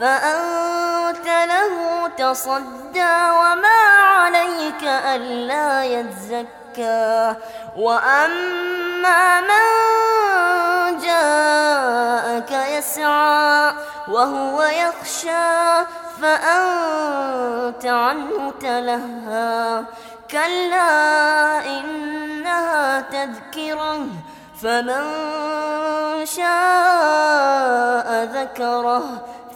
فأنت له تصدى وما عليك ألا يزكى وأما من جاءك يسعى وهو يخشى فأنت عنه تلهى. كلا إنها تذكرة فمن شاء ذكره.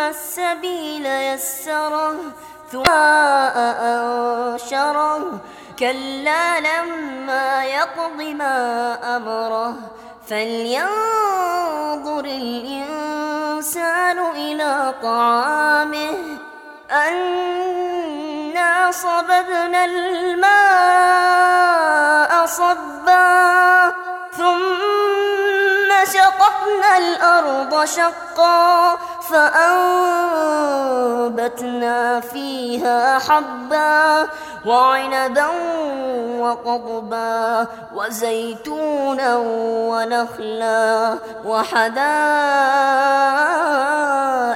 السبيل يسره ثم أنشره. كلا لما يقض ما أمره. فلينظر الإنسان إلى طعامه. أنا صببنا الماء صبا ثم شققنا الأرض شقا فأنبتنا فيها حبا وعنبا وقضبا وزيتونا ونخلا وحدائق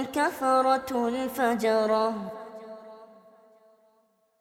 الكفرة الفجرة.